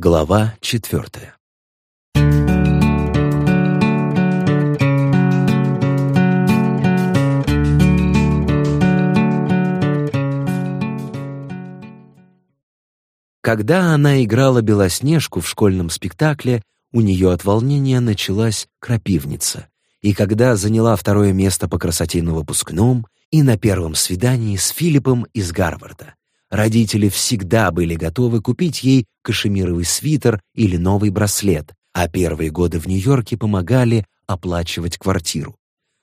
Глава четвертая. Когда она играла Белоснежку в школьном спектакле, у нее от волнения началась крапивница. И когда заняла второе место по красоте на выпускном и на первом свидании с Филиппом из Гарварда, Родители всегда были готовы купить ей кашемировый свитер или новый браслет, а первые годы в Нью-Йорке помогали оплачивать квартиру.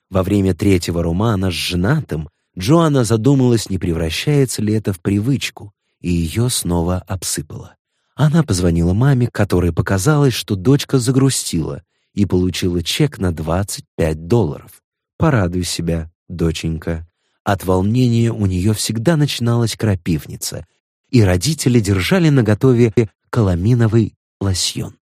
Во время третьего романа с женатым Джоанна задумалась, не превращается ли это в привычку, и ее снова обсыпало. Она позвонила маме, которой показалось, что дочка загрустила, и получила чек на 25 долларов. «Порадуй себя, доченька», от волнения у нее всегда начиналась крапивница, и родители держали наготове каламиновый лосьон.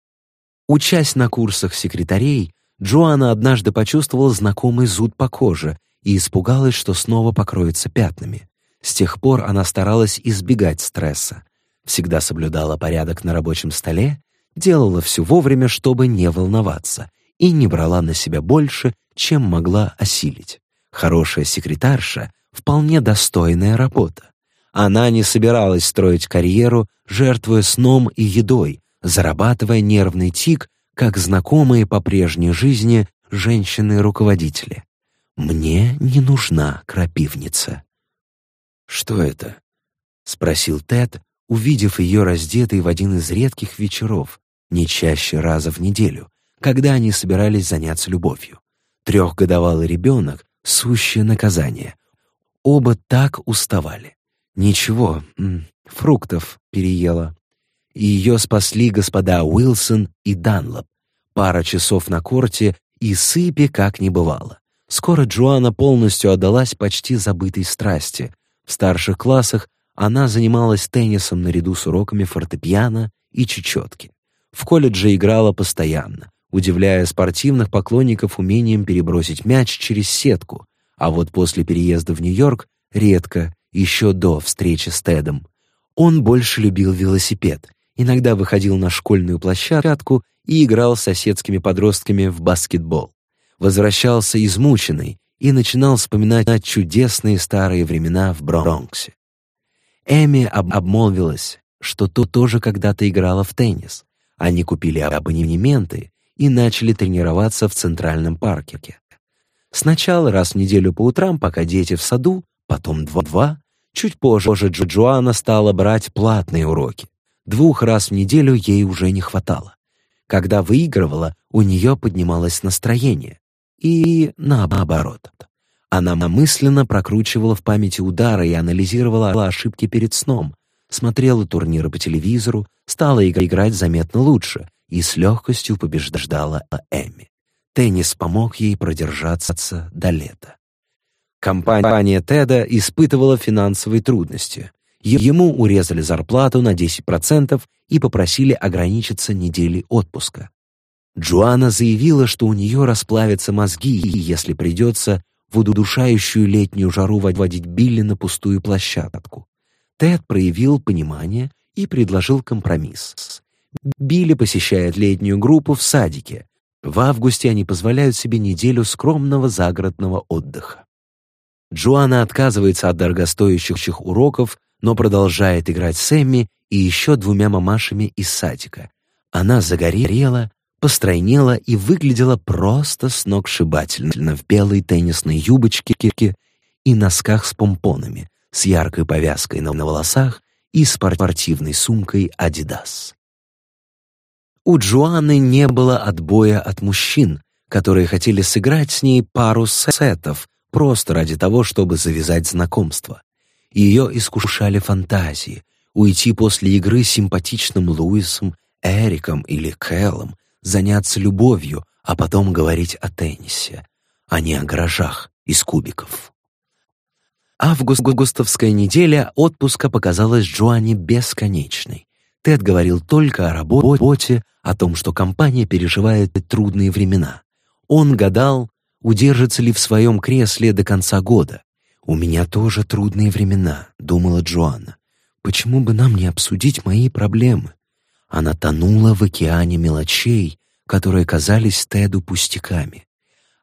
Учась на курсах секретарей, Джоанна однажды почувствовала знакомый зуд по коже и испугалась, что снова покроется пятнами. С тех пор она старалась избегать стресса, всегда соблюдала порядок на рабочем столе, делала все вовремя, чтобы не волноваться, и не брала на себя больше, чем могла осилить. Хорошая секретарша — вполне достойная работа. Она не собиралась строить карьеру, жертвуя сном и едой, зарабатывая нервный тик, как знакомые по прежней жизни женщины-руководители. «Мне не нужна крапивница». «Что это?» — спросил Тед, увидев ее раздетой в один из редких вечеров, не чаще раза в неделю, когда они собирались заняться любовью. Трехгодовалый ребенок сущее наказание. Оба так уставали. Ничего, фруктов переела. И ее спасли господа Уилсон и Данлоп. Пара часов на корте и сыпи как не бывало. Скоро Джоанна полностью отдалась почти забытой страсти. В старших классах она занималась теннисом наряду с уроками фортепиано и чечетки. В колледже играла постоянно удивляя спортивных поклонников умением перебросить мяч через сетку, а вот после переезда в Нью-Йорк редко, еще до встречи с Тедом. Он больше любил велосипед, иногда выходил на школьную площадку и играл с соседскими подростками в баскетбол. Возвращался измученный и начинал вспоминать чудесные старые времена в Бронксе. Эми об обмолвилась, что то тоже когда-то играла в теннис. Они купили абонементы и начали тренироваться в Центральном парке. Сначала раз в неделю по утрам, пока дети в саду, потом два-два. Чуть позже Джоджуана стала брать платные уроки. Двух раз в неделю ей уже не хватало. Когда выигрывала, у нее поднималось настроение. И наоборот. Она мысленно прокручивала в памяти удары и анализировала ошибки перед сном, смотрела турниры по телевизору, стала играть заметно лучше и с легкостью побеждала Эми. Теннис помог ей продержаться до лета. Компания Теда испытывала финансовые трудности. Ему урезали зарплату на 10% и попросили ограничиться неделей отпуска. Джоанна заявила, что у нее расплавятся мозги, если придется в удушающую летнюю жару водить Билли на пустую площадку. Тед проявил понимание и предложил компромисс. Билли посещает летнюю группу в садике. В августе они позволяют себе неделю скромного загородного отдыха. Джоанна отказывается от дорогостоящих уроков, но продолжает играть с Эмми и еще двумя мамашами из садика. Она загорела, постройнела и выглядела просто сногсшибательно в белой теннисной юбочке и носках с помпонами, с яркой повязкой на волосах и спортивной сумкой «Адидас». У Джоанны не было отбоя от мужчин, которые хотели сыграть с ней пару сетов просто ради того, чтобы завязать знакомство. Ее искушали фантазии, уйти после игры с симпатичным Луисом, Эриком или Кэллом, заняться любовью, а потом говорить о теннисе, а не о гаражах из кубиков. Август-густовская неделя отпуска показалась Джоанне бесконечной. Тед говорил только о работе, о том, что компания переживает трудные времена. Он гадал, удержится ли в своем кресле до конца года. «У меня тоже трудные времена», — думала Джоанна. «Почему бы нам не обсудить мои проблемы?» Она тонула в океане мелочей, которые казались Теду пустяками.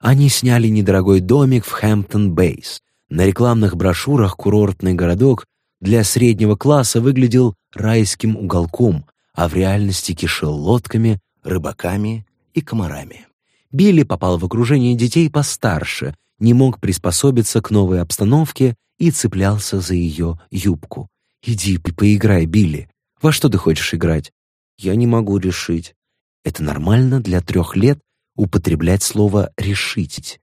Они сняли недорогой домик в Хэмптон-Бейс. На рекламных брошюрах курортный городок для среднего класса выглядел райским уголком, а в реальности кишел лодками, рыбаками и комарами. Билли попал в окружение детей постарше, не мог приспособиться к новой обстановке и цеплялся за ее юбку. «Иди, поиграй, Билли. Во что ты хочешь играть?» «Я не могу решить». Это нормально для трех лет употреблять слово «решить».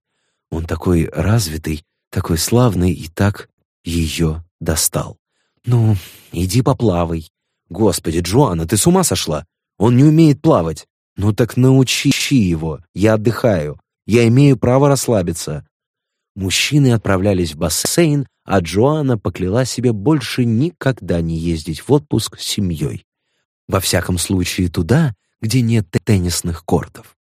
Он такой развитый, такой славный и так ее достал. «Ну, иди поплавай». «Господи, Джоанна, ты с ума сошла? Он не умеет плавать». «Ну так научи его, я отдыхаю. Я имею право расслабиться». Мужчины отправлялись в бассейн, а Джоанна покляла себе больше никогда не ездить в отпуск с семьей. Во всяком случае туда, где нет теннисных кортов.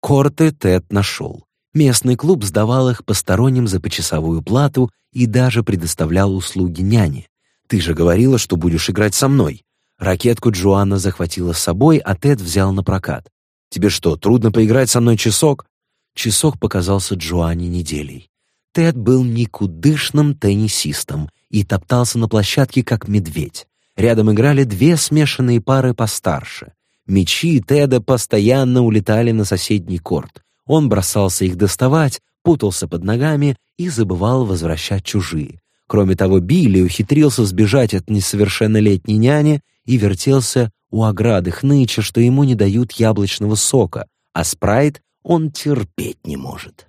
Корты Тед нашел. Местный клуб сдавал их посторонним за почасовую плату и даже предоставлял услуги няни. «Ты же говорила, что будешь играть со мной». Ракетку Джоанна захватила с собой, а Тед взял на прокат. «Тебе что, трудно поиграть со мной часок?» Часок показался Джоанне неделей. Тед был никудышным теннисистом и топтался на площадке, как медведь. Рядом играли две смешанные пары постарше. Мечи Теда постоянно улетали на соседний корт. Он бросался их доставать, путался под ногами и забывал возвращать чужие. Кроме того, Билли ухитрился сбежать от несовершеннолетней няни и вертелся у ограды хныча, что ему не дают яблочного сока, а спрайт он терпеть не может.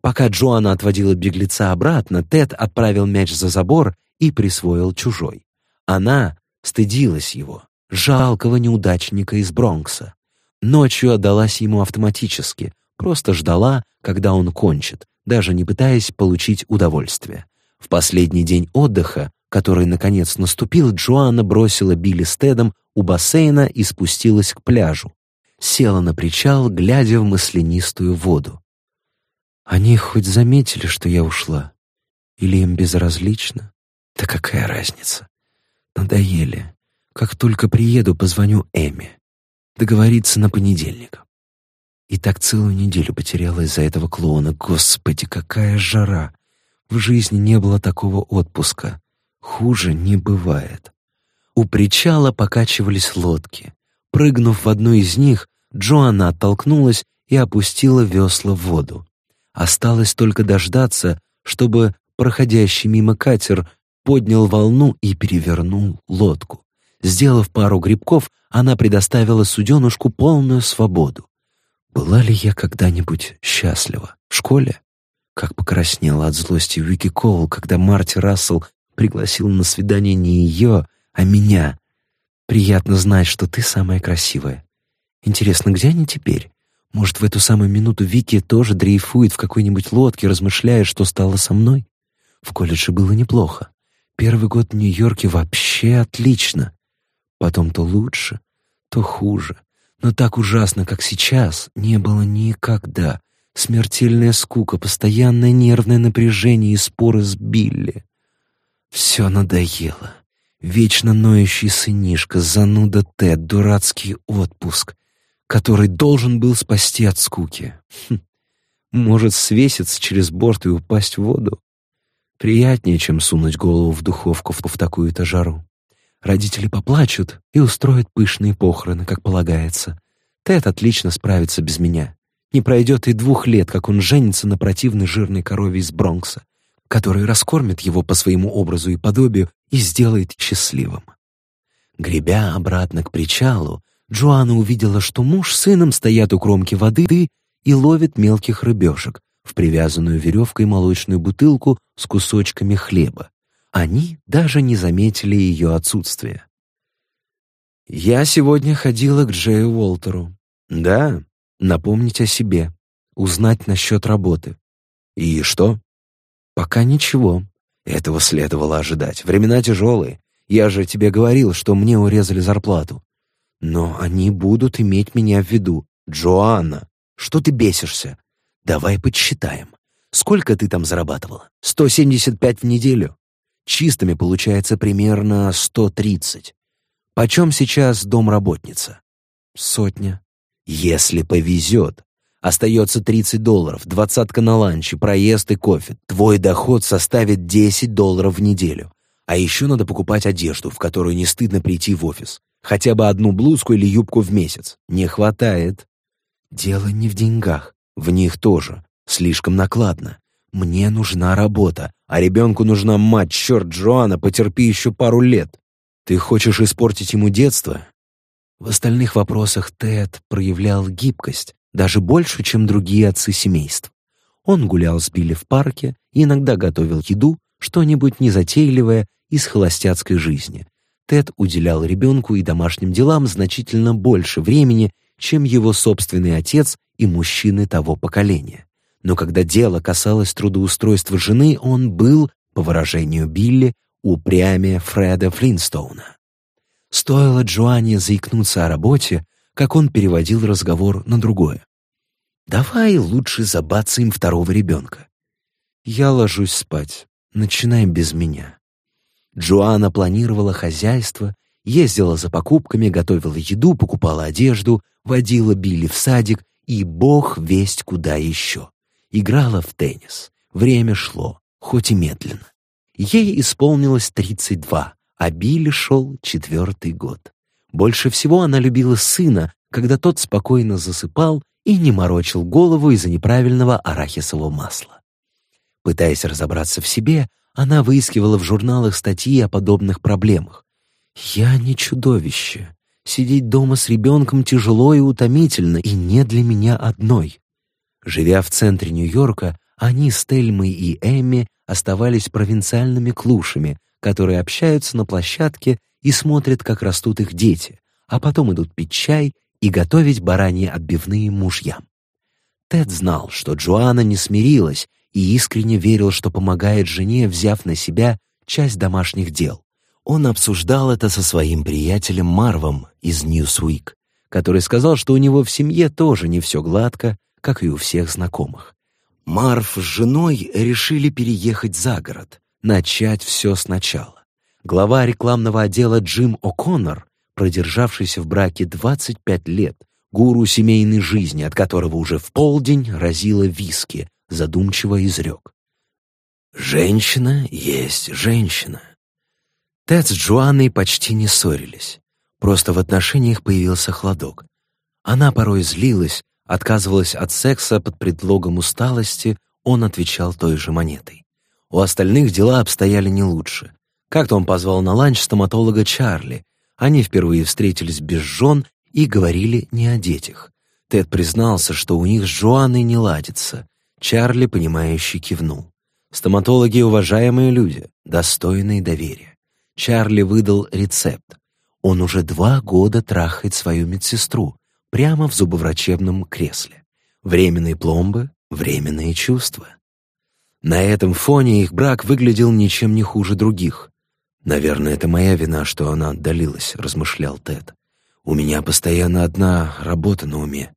Пока Джоанна отводила беглеца обратно, Тед отправил мяч за забор и присвоил чужой. Она стыдилась его, жалкого неудачника из Бронкса. Ночью отдалась ему автоматически, просто ждала, когда он кончит, даже не пытаясь получить удовольствие. В последний день отдыха, который наконец наступил, Джоанна бросила Билли с Тедом у бассейна и спустилась к пляжу. Села на причал, глядя в маслянистую воду. Они хоть заметили, что я ушла? Или им безразлично? Да какая разница? Надоели. Как только приеду, позвоню Эми. Договориться на понедельник. И так целую неделю потеряла из-за этого клоуна. Господи, какая жара! В жизни не было такого отпуска. Хуже не бывает. У причала покачивались лодки. Прыгнув в одну из них, Джоанна оттолкнулась и опустила весла в воду. Осталось только дождаться, чтобы проходящий мимо катер поднял волну и перевернул лодку. Сделав пару грибков, она предоставила суденушку полную свободу. Была ли я когда-нибудь счастлива? В школе? Как покраснела от злости Вики Коул, когда Марти Рассел пригласил на свидание не ее, а меня. Приятно знать, что ты самая красивая. Интересно, где они теперь? Может, в эту самую минуту Вики тоже дрейфует в какой-нибудь лодке, размышляя, что стало со мной? В колледже было неплохо. Первый год в Нью-Йорке вообще отлично. Потом то лучше, то хуже. Но так ужасно, как сейчас, не было никогда. Смертельная скука, постоянное нервное напряжение и споры с Билли. Все надоело. Вечно ноющий сынишка, зануда Тед, дурацкий отпуск, который должен был спасти от скуки. Хм. Может, свеситься через борт и упасть в воду? Приятнее, чем сунуть голову в духовку в, такую-то жару. Родители поплачут и устроят пышные похороны, как полагается. Тед отлично справится без меня. Не пройдет и двух лет, как он женится на противной жирной корове из Бронкса, который раскормит его по своему образу и подобию и сделает счастливым. Гребя обратно к причалу, Джоанна увидела, что муж с сыном стоят у кромки воды и ловят мелких рыбешек в привязанную веревкой молочную бутылку с кусочками хлеба. Они даже не заметили ее отсутствия. «Я сегодня ходила к Джею Уолтеру. Да, напомнить о себе, узнать насчет работы. И что?» «Пока ничего. Этого следовало ожидать. Времена тяжелые. Я же тебе говорил, что мне урезали зарплату. Но они будут иметь меня в виду. Джоанна, что ты бесишься? Давай подсчитаем. Сколько ты там зарабатывала? 175 в неделю? Чистыми получается примерно 130. Почем сейчас домработница? Сотня. Если повезет. Остается 30 долларов, двадцатка на ланч, проезд и кофе. Твой доход составит 10 долларов в неделю. А еще надо покупать одежду, в которую не стыдно прийти в офис. Хотя бы одну блузку или юбку в месяц. Не хватает. Дело не в деньгах. В них тоже. Слишком накладно. Мне нужна работа, а ребенку нужна мать. Черт, Джоанна, потерпи еще пару лет. Ты хочешь испортить ему детство? В остальных вопросах Тед проявлял гибкость, даже больше, чем другие отцы семейств. Он гулял с Билли в парке и иногда готовил еду, что-нибудь незатейливое из холостяцкой жизни. Тед уделял ребенку и домашним делам значительно больше времени, чем его собственный отец и мужчины того поколения. Но когда дело касалось трудоустройства жены, он был, по выражению Билли, упрямее Фреда Флинстоуна. Стоило Джоанне заикнуться о работе, как он переводил разговор на другое. «Давай лучше забацаем второго ребенка». «Я ложусь спать. Начинаем без меня». Джоанна планировала хозяйство, ездила за покупками, готовила еду, покупала одежду, водила Билли в садик и бог весть куда еще. Играла в теннис. Время шло, хоть и медленно. Ей исполнилось 32, а Билли шел четвертый год. Больше всего она любила сына, когда тот спокойно засыпал и не морочил голову из-за неправильного арахисового масла. Пытаясь разобраться в себе, она выискивала в журналах статьи о подобных проблемах. «Я не чудовище. Сидеть дома с ребенком тяжело и утомительно, и не для меня одной». Живя в центре Нью-Йорка, они с Тельмой и Эмми оставались провинциальными клушами, которые общаются на площадке и смотрят, как растут их дети, а потом идут пить чай и готовить бараньи отбивные мужьям. Тед знал, что Джоанна не смирилась и искренне верил, что помогает жене, взяв на себя часть домашних дел. Он обсуждал это со своим приятелем Марвом из Newsweek, который сказал, что у него в семье тоже не все гладко, как и у всех знакомых. Марв с женой решили переехать за город, начать все сначала. Глава рекламного отдела Джим О'Коннор, продержавшийся в браке 25 лет, гуру семейной жизни, от которого уже в полдень разило виски, задумчиво изрек. «Женщина есть женщина». Тед с Джоанной почти не ссорились. Просто в отношениях появился хладок. Она порой злилась, отказывалась от секса под предлогом усталости, он отвечал той же монетой. У остальных дела обстояли не лучше. Как-то он позвал на ланч стоматолога Чарли. Они впервые встретились без жен и говорили не о детях. Тед признался, что у них с Джоанной не ладится. Чарли, понимающе кивнул. Стоматологи — уважаемые люди, достойные доверия. Чарли выдал рецепт. Он уже два года трахает свою медсестру, прямо в зубоврачебном кресле. Временные пломбы, временные чувства. На этом фоне их брак выглядел ничем не хуже других. «Наверное, это моя вина, что она отдалилась», — размышлял Тед. «У меня постоянно одна работа на уме.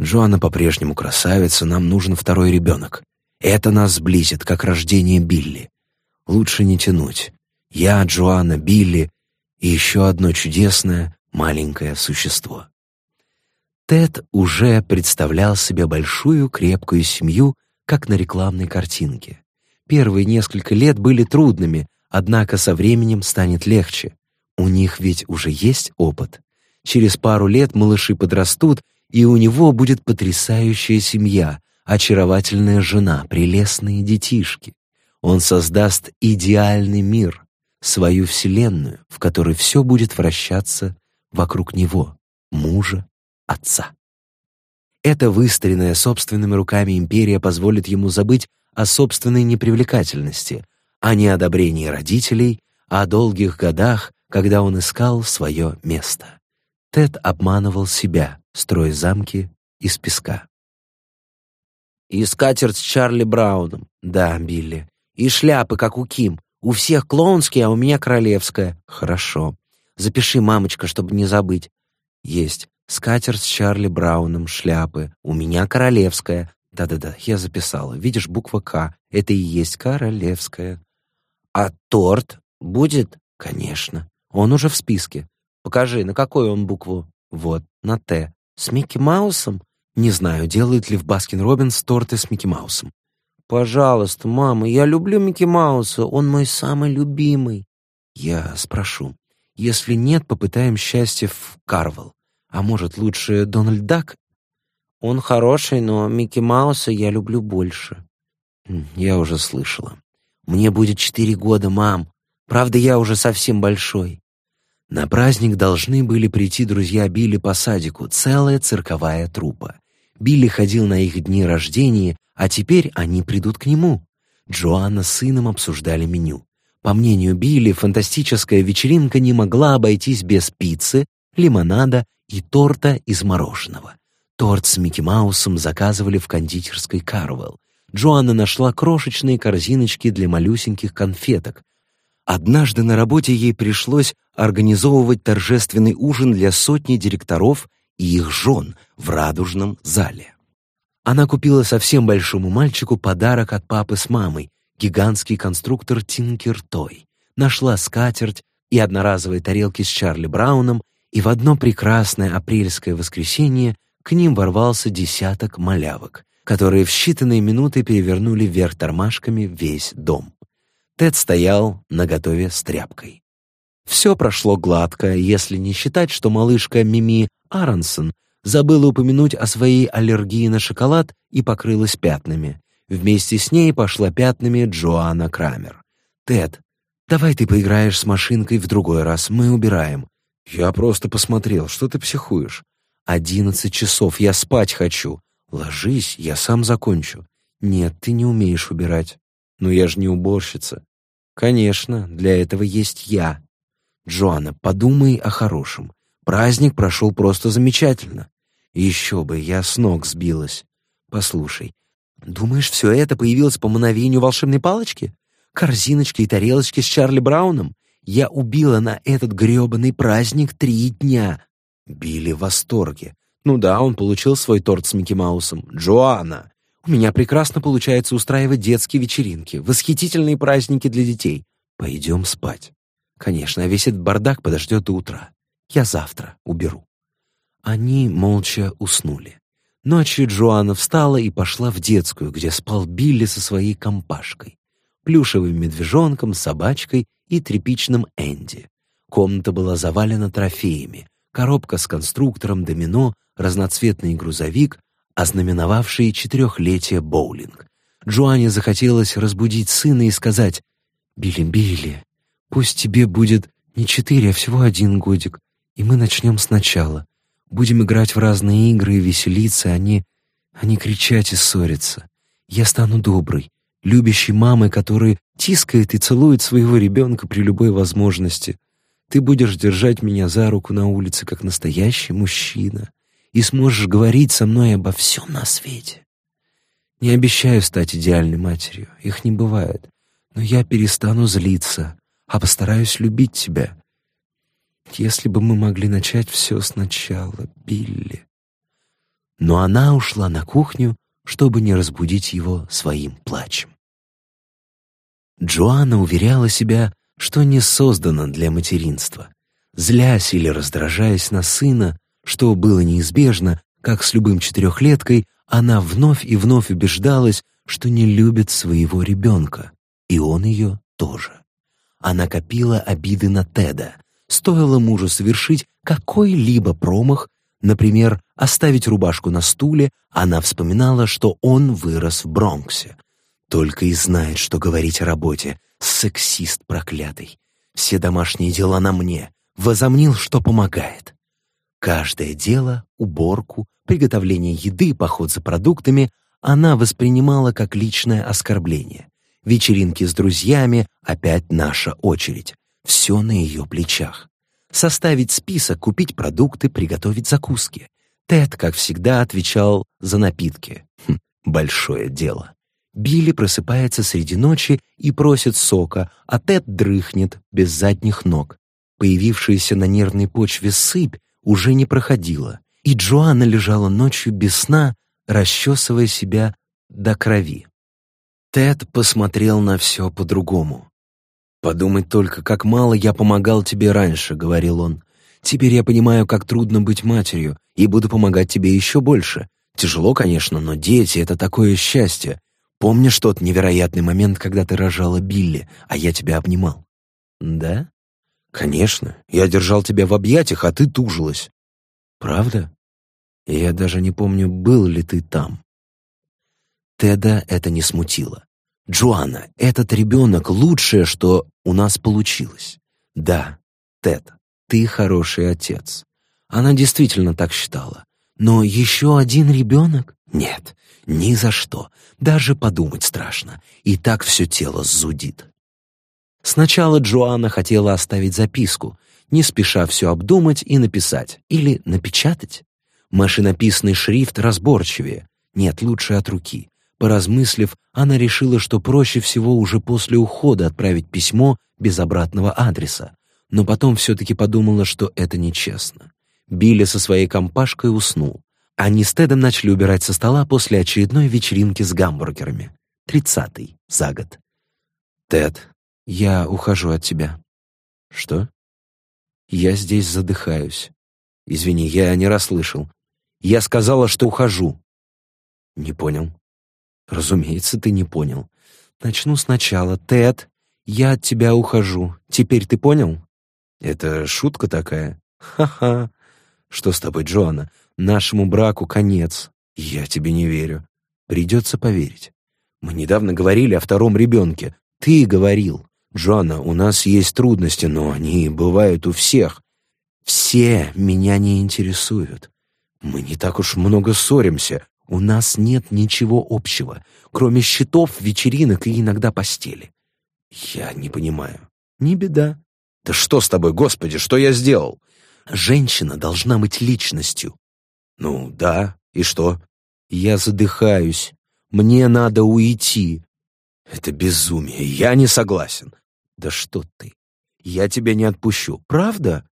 Джоанна по-прежнему красавица, нам нужен второй ребенок. Это нас сблизит, как рождение Билли. Лучше не тянуть. Я, Джоанна, Билли и еще одно чудесное маленькое существо». Тед уже представлял себе большую крепкую семью, как на рекламной картинке. Первые несколько лет были трудными, однако со временем станет легче. У них ведь уже есть опыт. Через пару лет малыши подрастут, и у него будет потрясающая семья, очаровательная жена, прелестные детишки. Он создаст идеальный мир, свою вселенную, в которой все будет вращаться вокруг него, мужа, отца. Эта выстроенная собственными руками империя позволит ему забыть о собственной непривлекательности, о неодобрении родителей, о долгих годах, когда он искал свое место. Тед обманывал себя, строя замки из песка. «И скатерть с Чарли Брауном». «Да, Билли. И шляпы, как у Ким. У всех клоунские, а у меня королевская». «Хорошо. Запиши, мамочка, чтобы не забыть». «Есть. Скатерть с Чарли Брауном, шляпы. У меня королевская. Да-да-да, я записала. Видишь, буква «К». Это и есть королевская. А торт будет? Конечно. Он уже в списке. Покажи, на какую он букву? Вот, на «Т». С Микки Маусом? Не знаю, делают ли в Баскин Робинс торты с Микки Маусом. «Пожалуйста, мама, я люблю Микки Мауса, он мой самый любимый». Я спрошу. Если нет, попытаем счастье в Карвел. А может, лучше Дональд Дак? Он хороший, но Микки Мауса я люблю больше. Я уже слышала. Мне будет четыре года, мам. Правда, я уже совсем большой. На праздник должны были прийти друзья Билли по садику, целая цирковая труппа. Билли ходил на их дни рождения, а теперь они придут к нему. Джоанна с сыном обсуждали меню. По мнению Билли, фантастическая вечеринка не могла обойтись без пиццы, лимонада и торта из мороженого. Торт с Микки Маусом заказывали в кондитерской Карвелл. Джоанна нашла крошечные корзиночки для малюсеньких конфеток. Однажды на работе ей пришлось организовывать торжественный ужин для сотни директоров и их жен в радужном зале. Она купила совсем большому мальчику подарок от папы с мамой, гигантский конструктор Тинкер Той. Нашла скатерть и одноразовые тарелки с Чарли Брауном, и в одно прекрасное апрельское воскресенье к ним ворвался десяток малявок, которые в считанные минуты перевернули вверх тормашками весь дом. Тед стоял наготове с тряпкой. Все прошло гладко, если не считать, что малышка Мими Аронсон забыла упомянуть о своей аллергии на шоколад и покрылась пятнами. Вместе с ней пошла пятнами Джоанна Крамер. «Тед, давай ты поиграешь с машинкой в другой раз, мы убираем». «Я просто посмотрел, что ты психуешь?» «Одиннадцать часов, я спать хочу». «Ложись, я сам закончу». «Нет, ты не умеешь убирать». «Ну я же не уборщица». «Конечно, для этого есть я». «Джоанна, подумай о хорошем. Праздник прошел просто замечательно. Еще бы, я с ног сбилась. Послушай, думаешь, все это появилось по мановению волшебной палочки? Корзиночки и тарелочки с Чарли Брауном? Я убила на этот грёбаный праздник три дня. Билли в восторге. Ну да, он получил свой торт с Микки Маусом. Джоанна, у меня прекрасно получается устраивать детские вечеринки, восхитительные праздники для детей. Пойдем спать. Конечно, а весь этот бардак подождет до утра. Я завтра уберу». Они молча уснули. Ночью Джоанна встала и пошла в детскую, где спал Билли со своей компашкой, плюшевым медвежонком, собачкой и тряпичным Энди. Комната была завалена трофеями, коробка с конструктором, домино, разноцветный грузовик, ознаменовавший четырехлетие боулинг. Джоанне захотелось разбудить сына и сказать «Билли, Билли, пусть тебе будет не четыре, а всего один годик и мы начнем сначала. Будем играть в разные игры и веселиться, а не, а не кричать и ссориться. Я стану доброй, любящей мамой, которая тискает и целует своего ребенка при любой возможности. Ты будешь держать меня за руку на улице, как настоящий мужчина, и сможешь говорить со мной обо всем на свете. Не обещаю стать идеальной матерью, их не бывает, но я перестану злиться, а постараюсь любить тебя, если бы мы могли начать все сначала, Билли. Но она ушла на кухню, чтобы не разбудить его своим плачем. Джоанна уверяла себя, что не создана для материнства. Злясь или раздражаясь на сына, что было неизбежно, как с любым четырехлеткой, она вновь и вновь убеждалась, что не любит своего ребенка, и он ее тоже. Она копила обиды на Теда, Стоило мужу совершить какой-либо промах, например, оставить рубашку на стуле, она вспоминала, что он вырос в Бронксе. Только и знает, что говорить о работе. Сексист проклятый. Все домашние дела на мне. Возомнил, что помогает. Каждое дело, уборку, приготовление еды, поход за продуктами она воспринимала как личное оскорбление. Вечеринки с друзьями — опять наша очередь. Все на ее плечах. Составить список, купить продукты, приготовить закуски. Тед, как всегда, отвечал за напитки. Хм, большое дело. Билли просыпается среди ночи и просит сока, а Тед дрыхнет без задних ног. Появившаяся на нервной почве сыпь уже не проходила, и Джоанна лежала ночью без сна, расчесывая себя до крови. Тед посмотрел на все по-другому. «Подумать только, как мало я помогал тебе раньше», — говорил он. Теперь я понимаю, как трудно быть матерью, и буду помогать тебе еще больше. Тяжело, конечно, но дети — это такое счастье. Помнишь тот невероятный момент, когда ты рожала Билли, а я тебя обнимал? Да? Конечно. Я держал тебя в объятиях, а ты тужилась. Правда? Я даже не помню, был ли ты там. Теда это не смутило. «Джоанна, этот ребенок — лучшее, что у нас получилось. Да, Тед, ты хороший отец». Она действительно так считала. Но еще один ребенок? Нет, ни за что. Даже подумать страшно. И так все тело зудит. Сначала Джоанна хотела оставить записку, не спеша все обдумать и написать. Или напечатать. Машинописный шрифт разборчивее. Нет, лучше от руки. Поразмыслив, она решила, что проще всего уже после ухода отправить письмо без обратного адреса. Но потом все-таки подумала, что это нечестно. Билли со своей компашкой уснул. Они с Тедом начали убирать со стола после очередной вечеринки с гамбургерами. Тридцатый за год. «Тед, я ухожу от тебя». «Что?» «Я здесь задыхаюсь. Извини, я не расслышал. Я сказала, что ухожу». «Не понял». Разумеется, ты не понял. Начну сначала. Тед, я от тебя ухожу. Теперь ты понял? Это шутка такая? Ха-ха. Что с тобой, Джоанна? Нашему браку конец. Я тебе не верю. Придется поверить. Мы недавно говорили о втором ребенке. Ты говорил. Джоанна, у нас есть трудности, но они бывают у всех. Все меня не интересуют. Мы не так уж много ссоримся. У нас нет ничего общего, кроме счетов, вечеринок и иногда постели. Я не понимаю. Не беда. Да что с тобой, Господи, что я сделал? Женщина должна быть личностью. Ну, да, и что? Я задыхаюсь. Мне надо уйти. Это безумие, я не согласен. Да что ты? Я тебя не отпущу, правда?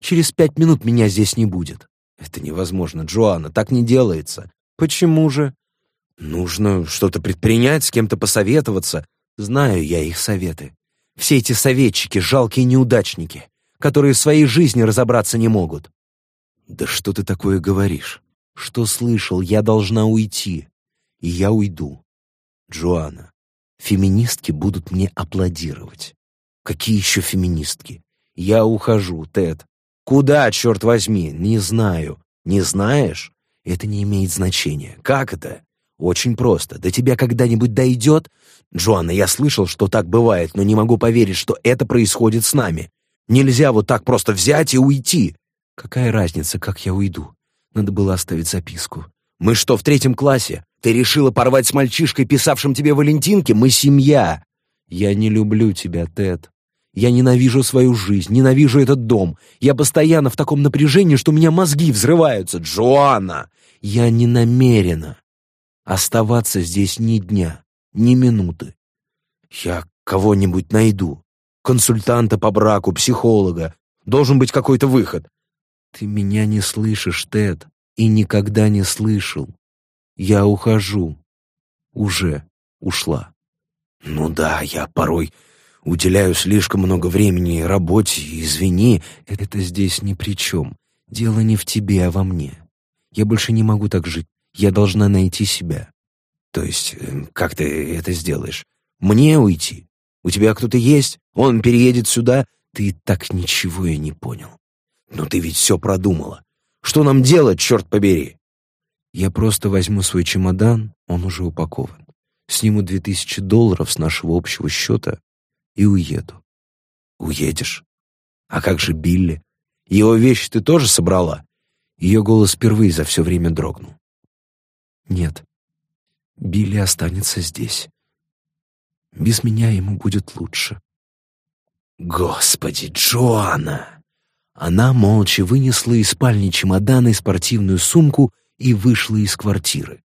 Через пять минут меня здесь не будет. Это невозможно, Джоанна, так не делается. Почему же? Нужно что-то предпринять, с кем-то посоветоваться. Знаю я их советы. Все эти советчики — жалкие неудачники, которые в своей жизни разобраться не могут. Да что ты такое говоришь? Что слышал, я должна уйти. И я уйду. Джоанна, феминистки будут мне аплодировать. Какие еще феминистки? Я ухожу, Тед. Куда, черт возьми? Не знаю. Не знаешь? Это не имеет значения. Как это? Очень просто. До тебя когда-нибудь дойдет? Джоанна, я слышал, что так бывает, но не могу поверить, что это происходит с нами. Нельзя вот так просто взять и уйти. Какая разница, как я уйду? Надо было оставить записку. Мы что, в третьем классе? Ты решила порвать с мальчишкой, писавшим тебе Валентинки? Мы семья. Я не люблю тебя, Тед. Я ненавижу свою жизнь, ненавижу этот дом. Я постоянно в таком напряжении, что у меня мозги взрываются. Джоанна, я не намерена оставаться здесь ни дня, ни минуты. Я кого-нибудь найду. Консультанта по браку, психолога. Должен быть какой-то выход. Ты меня не слышишь, Тед, и никогда не слышал. Я ухожу. Уже ушла. Ну да, я порой Уделяю слишком много времени работе, извини, это здесь ни при чем. Дело не в тебе, а во мне. Я больше не могу так жить. Я должна найти себя. То есть, э, как ты это сделаешь? Мне уйти? У тебя кто-то есть? Он переедет сюда? Ты так ничего и не понял. Но ты ведь все продумала. Что нам делать, черт побери? Я просто возьму свой чемодан, он уже упакован. Сниму две тысячи долларов с нашего общего счета и уеду. Уедешь? А как же Билли? Его вещи ты тоже собрала? Ее голос впервые за все время дрогнул. Нет, Билли останется здесь. Без меня ему будет лучше. Господи, Джоанна! Она молча вынесла из спальни чемодан и спортивную сумку и вышла из квартиры.